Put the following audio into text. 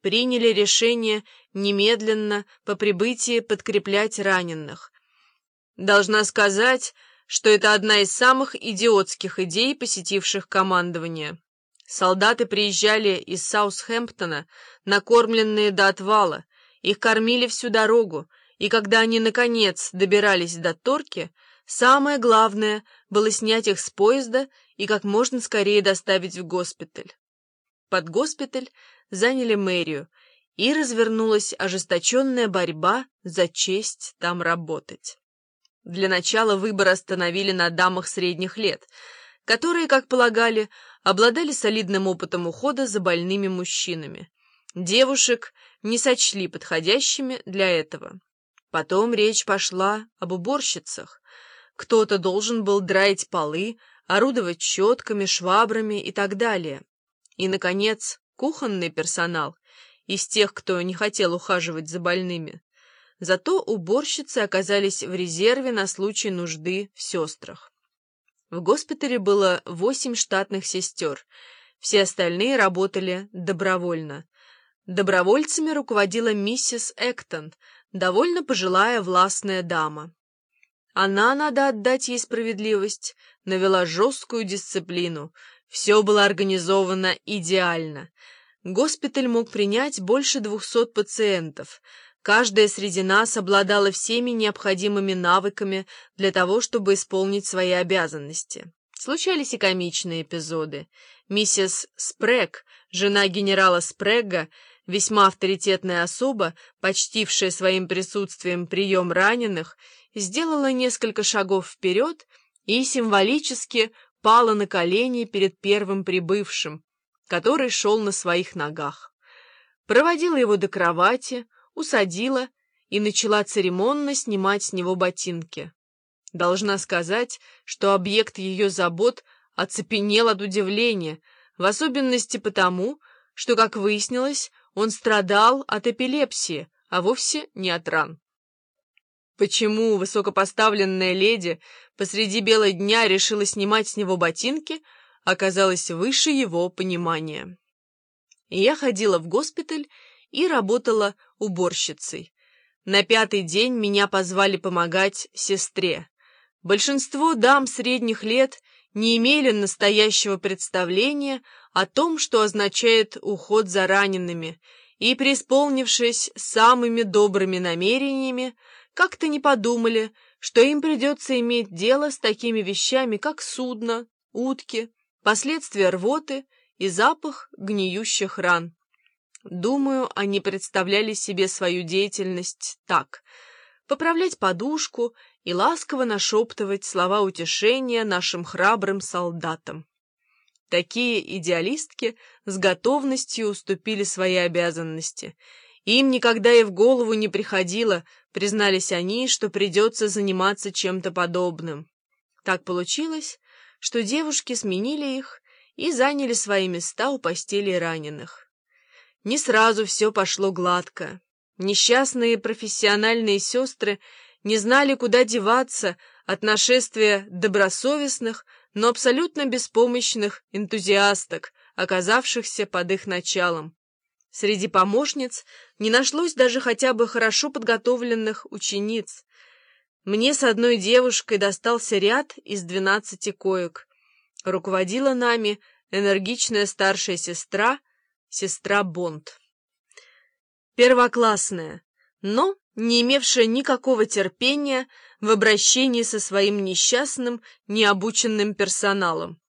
приняли решение немедленно по прибытии подкреплять раненых. Должна сказать, что это одна из самых идиотских идей, посетивших командование. Солдаты приезжали из Саусхэмптона, накормленные до отвала, их кормили всю дорогу, и когда они, наконец, добирались до Торки, самое главное было снять их с поезда и как можно скорее доставить в госпиталь. Под госпиталь заняли мэрию, и развернулась ожесточенная борьба за честь там работать. Для начала выбор остановили на дамах средних лет, которые, как полагали, обладали солидным опытом ухода за больными мужчинами. Девушек не сочли подходящими для этого. Потом речь пошла об уборщицах. Кто-то должен был драить полы, орудовать щетками, швабрами и так далее. И, наконец, кухонный персонал из тех, кто не хотел ухаживать за больными. Зато уборщицы оказались в резерве на случай нужды в сестрах. В госпитале было восемь штатных сестер, все остальные работали добровольно. Добровольцами руководила миссис Эктон, довольно пожилая властная дама. Она, надо отдать ей справедливость, навела жесткую дисциплину. Все было организовано идеально. Госпиталь мог принять больше двухсот пациентов. Каждая среди нас обладала всеми необходимыми навыками для того, чтобы исполнить свои обязанности. Случались и комичные эпизоды. Миссис Спрэг, жена генерала Спрэгга, весьма авторитетная особа, почтившая своим присутствием прием раненых, сделала несколько шагов вперед и символически пала на колени перед первым прибывшим, который шел на своих ногах. Проводила его до кровати, усадила и начала церемонно снимать с него ботинки. Должна сказать, что объект ее забот оцепенел от удивления, в особенности потому, что, как выяснилось, он страдал от эпилепсии, а вовсе не от ран. Почему высокопоставленная леди посреди бела дня решила снимать с него ботинки, оказалось выше его понимания. Я ходила в госпиталь и работала уборщицей. На пятый день меня позвали помогать сестре. Большинство дам средних лет не имели настоящего представления о том, что означает уход за ранеными, и, преисполнившись самыми добрыми намерениями, как-то не подумали, что им придется иметь дело с такими вещами, как судно, утки, последствия рвоты и запах гниющих ран. Думаю, они представляли себе свою деятельность так — поправлять подушку и ласково нашептывать слова утешения нашим храбрым солдатам. Такие идеалистки с готовностью уступили свои обязанности. Им никогда и в голову не приходило, признались они, что придется заниматься чем-то подобным. Так получилось, что девушки сменили их и заняли свои места у постели раненых. Не сразу все пошло гладко. Несчастные профессиональные сестры не знали, куда деваться от нашествия добросовестных, но абсолютно беспомощных энтузиасток, оказавшихся под их началом. Среди помощниц не нашлось даже хотя бы хорошо подготовленных учениц. Мне с одной девушкой достался ряд из двенадцати коек. Руководила нами энергичная старшая сестра, сестра Бонд первоклассная, но не имевшая никакого терпения в обращении со своим несчастным, необученным персоналом.